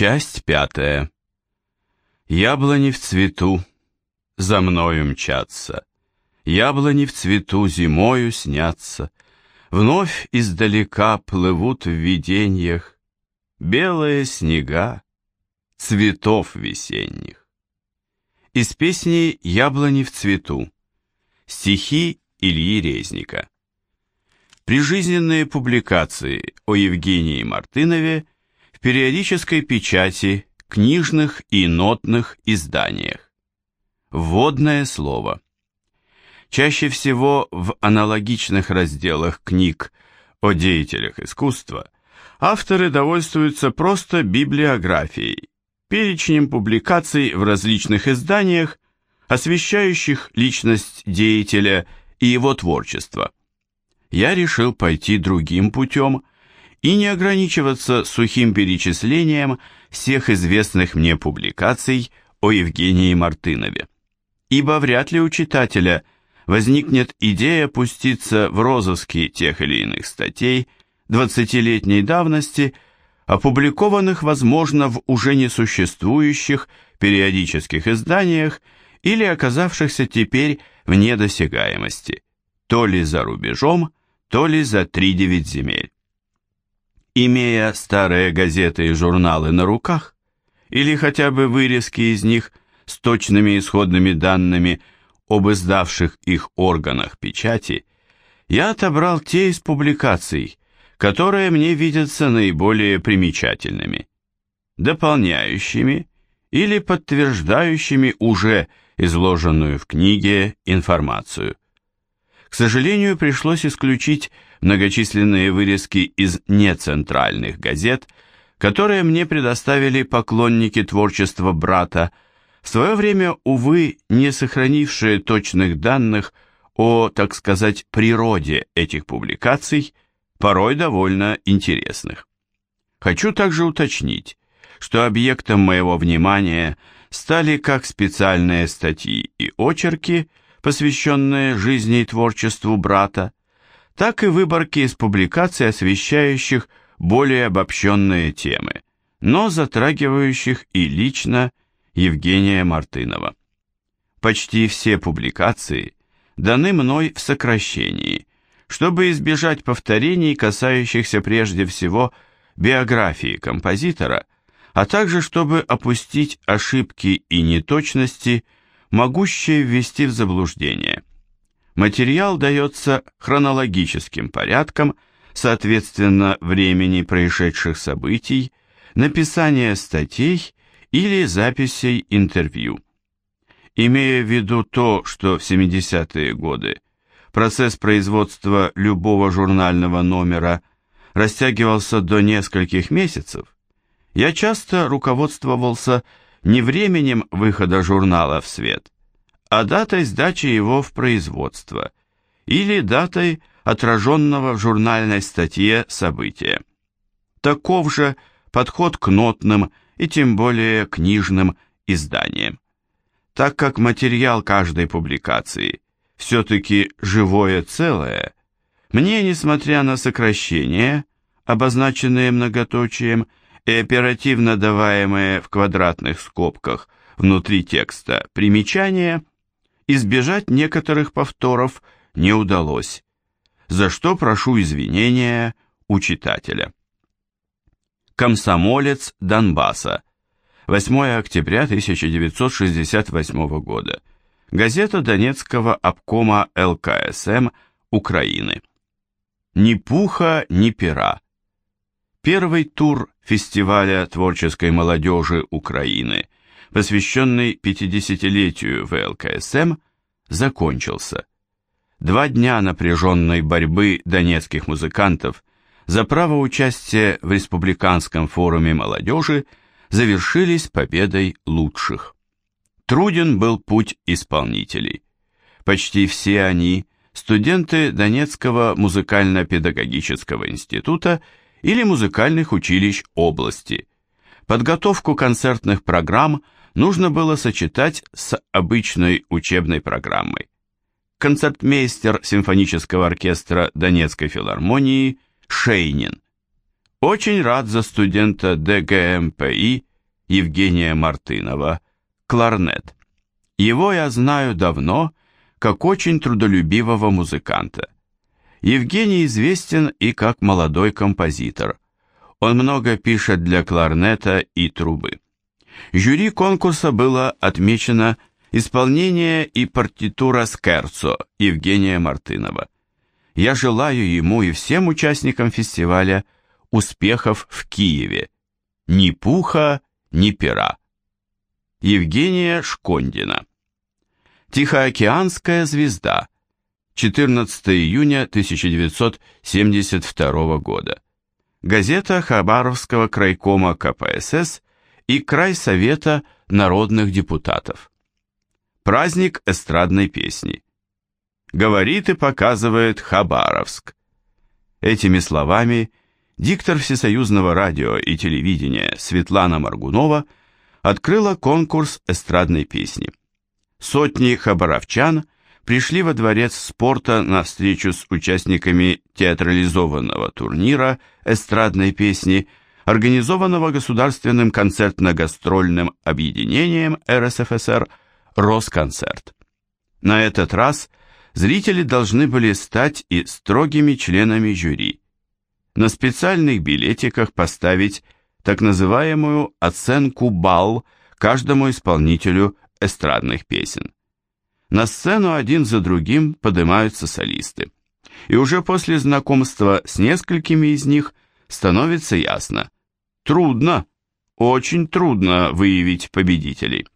Часть пятая. Яблони в цвету, за мною мчатся. Яблони в цвету зимою снятся. Вновь издалека плывут в видениях Белые снега цветов весенних. Из песни «Яблони в цвету» стихи Ильи Резника. Прижизненные публикации о Евгении Мартынове периодической печати, книжных и нотных изданиях. Вводное слово. Чаще всего в аналогичных разделах книг о деятелях искусства авторы довольствуются просто библиографией, перечнем публикаций в различных изданиях, освещающих личность деятеля и его творчество. Я решил пойти другим путем и не ограничиваться сухим перечислением всех известных мне публикаций о Евгении Мартынове. Ибо вряд ли у читателя возникнет идея пуститься в розыски тех или иных статей 20-летней давности, опубликованных, возможно, в уже несуществующих периодических изданиях или оказавшихся теперь вне досягаемости, то ли за рубежом, то ли за 3-9 земель имея старые газеты и журналы на руках, или хотя бы вырезки из них с точными исходными данными об издавших их органах печати, я отобрал те из публикаций, которые мне видятся наиболее примечательными, дополняющими или подтверждающими уже изложенную в книге информацию. К сожалению, пришлось исключить многочисленные вырезки из нецентральных газет, которые мне предоставили поклонники творчества брата, в свое время, увы, не сохранившие точных данных о, так сказать, природе этих публикаций, порой довольно интересных. Хочу также уточнить, что объектом моего внимания стали как специальные статьи и очерки, посвященные жизни и творчеству брата, так и выборки из публикаций, освещающих более обобщенные темы, но затрагивающих и лично Евгения Мартынова. Почти все публикации даны мной в сокращении, чтобы избежать повторений, касающихся прежде всего биографии композитора, а также чтобы опустить ошибки и неточности, могущие ввести в заблуждение – Материал дается хронологическим порядком, соответственно времени происшедших событий, написания статей или записей интервью. Имея в виду то, что в 70-е годы процесс производства любого журнального номера растягивался до нескольких месяцев, я часто руководствовался не временем выхода журнала в свет, а датой сдачи его в производство или датой отраженного в журнальной статье события. Таков же подход к нотным и тем более книжным изданиям. Так как материал каждой публикации все-таки живое целое, мне, несмотря на сокращения, обозначенные многоточием и оперативно даваемые в квадратных скобках внутри текста примечания, избежать некоторых повторов не удалось, за что прошу извинения у читателя. Комсомолец Донбасса. 8 октября 1968 года. Газета Донецкого обкома ЛКСМ Украины. Ни пуха, ни пера. Первый тур фестиваля творческой молодежи Украины – посвященный 50-летию ВЛКСМ, закончился. Два дня напряженной борьбы донецких музыкантов за право участия в Республиканском форуме молодежи завершились победой лучших. Труден был путь исполнителей. Почти все они – студенты Донецкого музыкально-педагогического института или музыкальных училищ области. Подготовку концертных программ – нужно было сочетать с обычной учебной программой. Концертмейстер симфонического оркестра Донецкой филармонии Шейнин. Очень рад за студента ДГМПИ Евгения Мартынова, кларнет. Его я знаю давно, как очень трудолюбивого музыканта. Евгений известен и как молодой композитор. Он много пишет для кларнета и трубы. Жюри конкурса было отмечено исполнение и партитура Скерцо Евгения Мартынова. Я желаю ему и всем участникам фестиваля успехов в Киеве. Ни пуха, ни пера. Евгения Шкондина Тихоокеанская звезда. 14 июня 1972 года. Газета Хабаровского крайкома КПСС и Крайсовета народных депутатов. Праздник эстрадной песни. Говорит и показывает Хабаровск. Этими словами диктор Всесоюзного радио и телевидения Светлана Маргунова открыла конкурс эстрадной песни. Сотни хабаровчан пришли во дворец спорта на встречу с участниками театрализованного турнира эстрадной песни, организованного Государственным концертно-гастрольным объединением РСФСР «Росконцерт». На этот раз зрители должны были стать и строгими членами жюри. На специальных билетиках поставить так называемую оценку балл каждому исполнителю эстрадных песен. На сцену один за другим поднимаются солисты. И уже после знакомства с несколькими из них становится ясно. Трудно, очень трудно выявить победителей.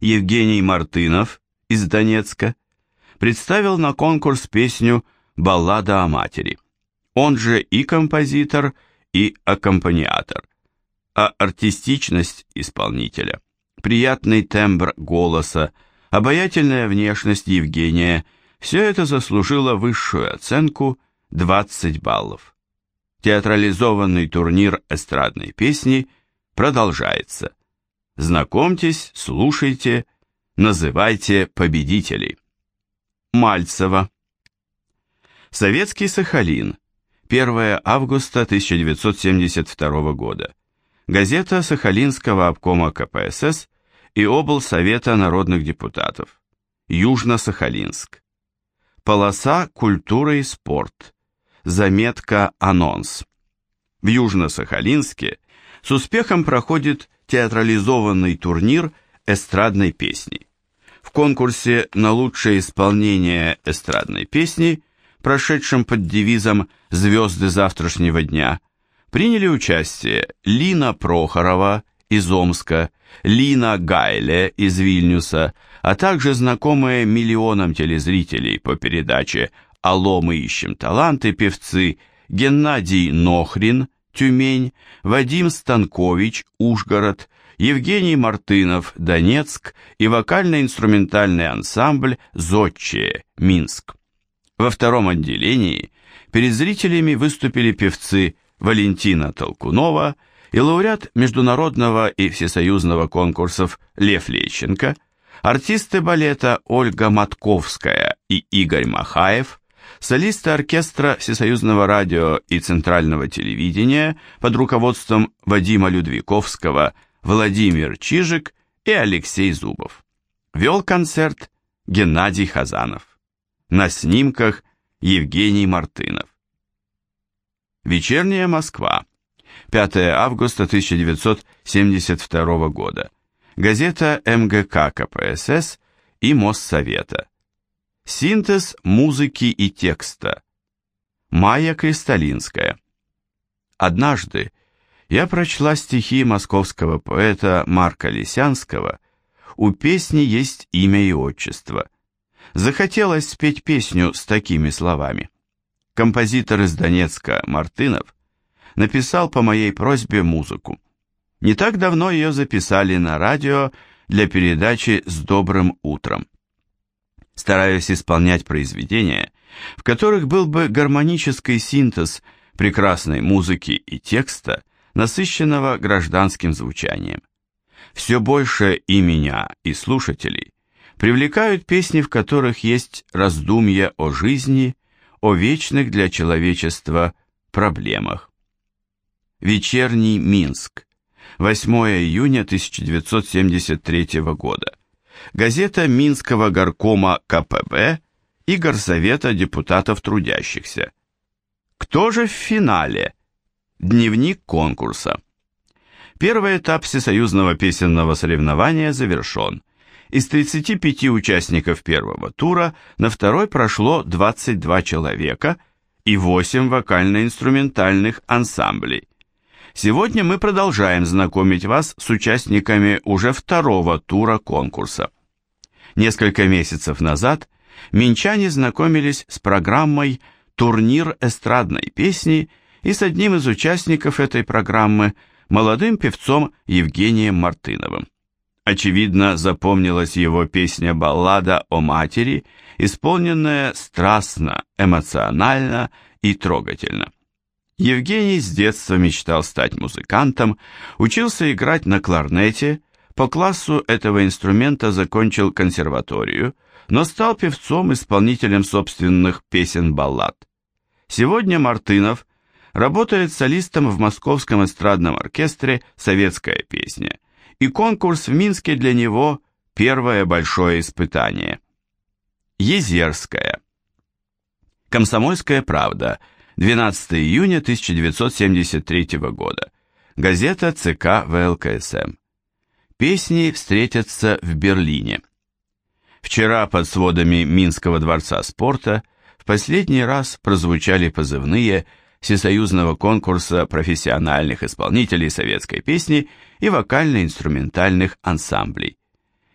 Евгений Мартынов из Донецка представил на конкурс песню «Баллада о матери». Он же и композитор, и аккомпаниатор. А артистичность исполнителя приятный тембр голоса, обаятельная внешность Евгения – все это заслужило высшую оценку 20 баллов. Театрализованный турнир эстрадной песни продолжается. Знакомьтесь, слушайте, называйте победителей. Мальцева. Советский Сахалин. 1 августа 1972 года газета Сахалинского обкома КПСС и облсовета народных депутатов, Южно-Сахалинск. Полоса «Культура и спорт». Заметка «Анонс». В Южно-Сахалинске с успехом проходит театрализованный турнир эстрадной песни. В конкурсе на лучшее исполнение эстрадной песни, прошедшем под девизом «Звезды завтрашнего дня», приняли участие Лина Прохорова из Омска, Лина Гайле из Вильнюса, а также знакомые миллионам телезрителей по передаче «Алло, мы ищем таланты» певцы Геннадий Нохрин, Тюмень, Вадим Станкович, Ужгород, Евгений Мартынов, Донецк и вокально-инструментальный ансамбль «Зодчие», Минск. Во втором отделении перед зрителями выступили певцы Валентина Толкунова и лауреат международного и всесоюзного конкурсов Лев Лещенко, артисты балета Ольга Матковская и Игорь Махаев, солисты оркестра Всесоюзного радио и Центрального телевидения под руководством Вадима Людвиковского, Владимир Чижик и Алексей Зубов. Вел концерт Геннадий Хазанов. На снимках Евгений Мартынов. Вечерняя Москва. 5 августа 1972 года. Газета МГК КПСС и Моссовета. Синтез музыки и текста. Майя Кристалинская. Однажды я прочла стихи московского поэта Марка Лисянского «У песни есть имя и отчество». Захотелось спеть песню с такими словами – композитор из Донецка Мартынов, написал по моей просьбе музыку. Не так давно ее записали на радио для передачи «С добрым утром». Стараюсь исполнять произведения, в которых был бы гармонический синтез прекрасной музыки и текста, насыщенного гражданским звучанием. Все больше и меня, и слушателей привлекают песни, в которых есть раздумья о жизни, о вечных для человечества проблемах. Вечерний Минск. 8 июня 1973 года. Газета Минского горкома КПБ и Горсовета депутатов трудящихся. Кто же в финале? Дневник конкурса. Первый этап всесоюзного песенного соревнования завершен. Из 35 участников первого тура на второй прошло 22 человека и 8 вокально-инструментальных ансамблей. Сегодня мы продолжаем знакомить вас с участниками уже второго тура конкурса. Несколько месяцев назад минчане знакомились с программой «Турнир эстрадной песни» и с одним из участников этой программы, молодым певцом Евгением Мартыновым. Очевидно, запомнилась его песня-баллада о матери, исполненная страстно, эмоционально и трогательно. Евгений с детства мечтал стать музыкантом, учился играть на кларнете, по классу этого инструмента закончил консерваторию, но стал певцом-исполнителем собственных песен-баллад. Сегодня Мартынов работает солистом в Московском эстрадном оркестре «Советская песня», и конкурс в Минске для него – первое большое испытание. Езерская. Комсомольская правда – 12 июня 1973 года. Газета ЦК ВЛКСМ. Песни встретятся в Берлине. Вчера под сводами Минского дворца спорта в последний раз прозвучали позывные Всесоюзного конкурса профессиональных исполнителей советской песни и вокально-инструментальных ансамблей.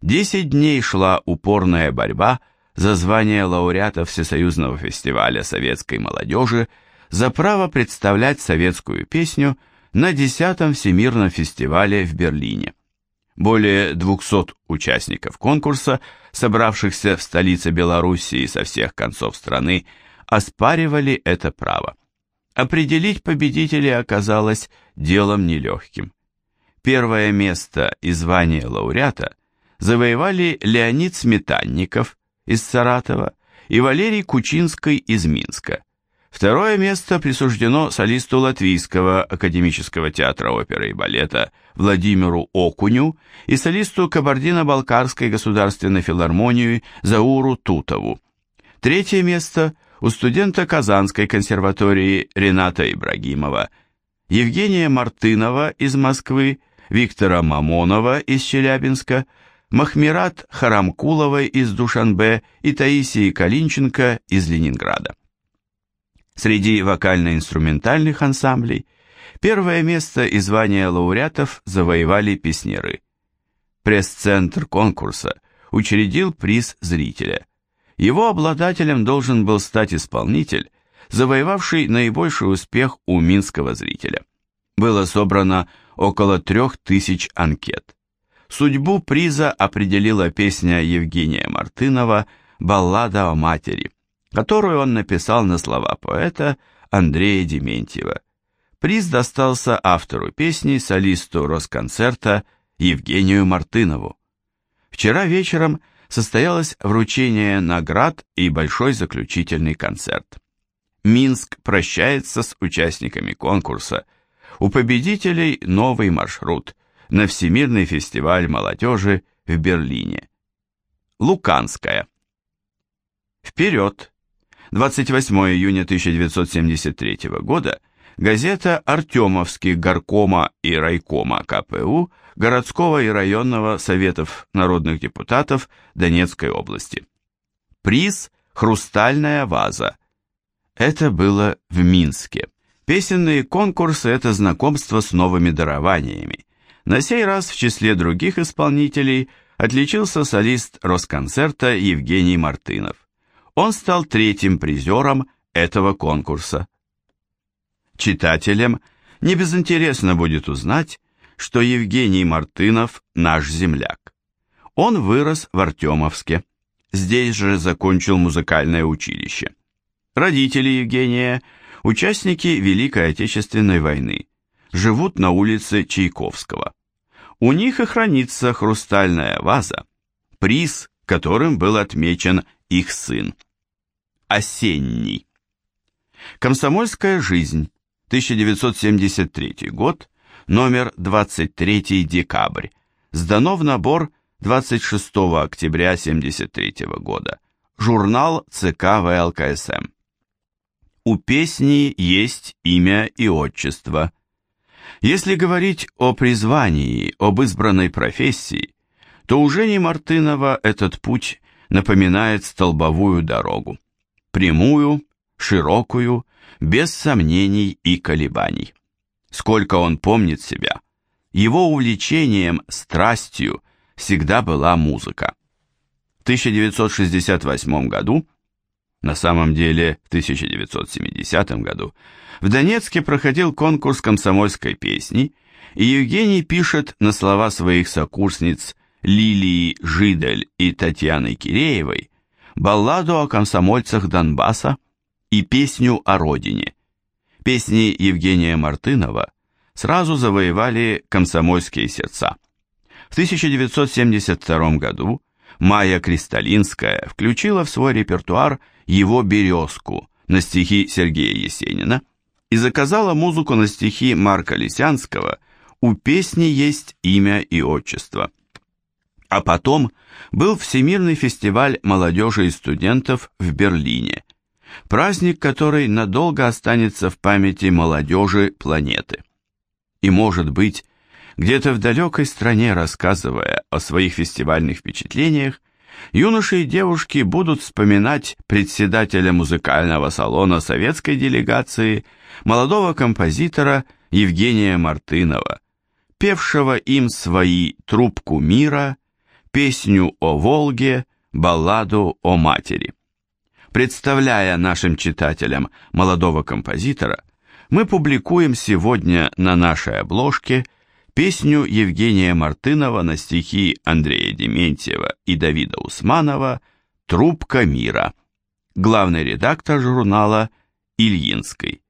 Десять дней шла упорная борьба за звание лауреата Всесоюзного фестиваля советской молодежи за право представлять советскую песню на 10-м Всемирном фестивале в Берлине. Более 200 участников конкурса, собравшихся в столице Белоруссии со всех концов страны, оспаривали это право. Определить победителей оказалось делом нелегким. Первое место и звание лауреата завоевали Леонид Сметанников из Саратова и Валерий Кучинский из Минска – Второе место присуждено солисту Латвийского академического театра оперы и балета Владимиру Окуню и солисту Кабардино-Балкарской государственной филармонии Зауру Тутову. Третье место у студента Казанской консерватории Рената Ибрагимова, Евгения Мартынова из Москвы, Виктора Мамонова из Челябинска, Махмират Харамкуловой из Душанбе и Таисии Калинченко из Ленинграда. Среди вокально-инструментальных ансамблей первое место и звание лауреатов завоевали песнеры. Пресс-центр конкурса учредил приз зрителя. Его обладателем должен был стать исполнитель, завоевавший наибольший успех у минского зрителя. Было собрано около трех тысяч анкет. Судьбу приза определила песня Евгения Мартынова «Баллада о матери», которую он написал на слова поэта Андрея Дементьева. Приз достался автору песни, солисту Росконцерта Евгению Мартынову. Вчера вечером состоялось вручение наград и большой заключительный концерт. Минск прощается с участниками конкурса. У победителей новый маршрут на Всемирный фестиваль молодежи в Берлине. Луканская. Вперед! 28 июня 1973 года газета Артемовских горкома и райкома КПУ городского и районного советов народных депутатов Донецкой области. Приз «Хрустальная ваза». Это было в Минске. Песенные конкурсы – это знакомство с новыми дарованиями. На сей раз в числе других исполнителей отличился солист Росконцерта Евгений Мартынов он стал третьим призером этого конкурса. Читателям не безинтересно будет узнать, что Евгений Мартынов наш земляк. Он вырос в Артемовске, здесь же закончил музыкальное училище. Родители Евгения – участники Великой Отечественной войны, живут на улице Чайковского. У них и хранится хрустальная ваза, приз, которым был отмечен их сын. Осенний. Комсомольская жизнь. 1973 год. номер 23 декабрь, сдано в набор 26 октября 73 года, журнал ЦК ВЛКСМ. У песни есть имя и отчество. Если говорить о призвании, об избранной профессии, то у Жени Мартынова этот путь напоминает столбовую дорогу. Прямую, широкую, без сомнений и колебаний. Сколько он помнит себя, его увлечением, страстью всегда была музыка. В 1968 году, на самом деле в 1970 году, в Донецке проходил конкурс комсомольской песни, и Евгений пишет на слова своих сокурсниц Лилии Жидель и Татьяны Киреевой балладу о комсомольцах Донбасса и песню о родине. Песни Евгения Мартынова сразу завоевали комсомольские сердца. В 1972 году Майя Кристалинская включила в свой репертуар его «Березку» на стихи Сергея Есенина и заказала музыку на стихи Марка Лисянского «У песни есть имя и отчество». А потом был Всемирный фестиваль молодежи и студентов в Берлине, праздник, который надолго останется в памяти молодежи планеты. И, может быть, где-то в далекой стране, рассказывая о своих фестивальных впечатлениях, юноши и девушки будут вспоминать председателя музыкального салона советской делегации, молодого композитора Евгения Мартынова, певшего им свои «Трубку мира», песню о Волге, балладу о матери. Представляя нашим читателям молодого композитора, мы публикуем сегодня на нашей обложке песню Евгения Мартынова на стихи Андрея Дементьева и Давида Усманова «Трубка мира», главный редактор журнала Ильинской.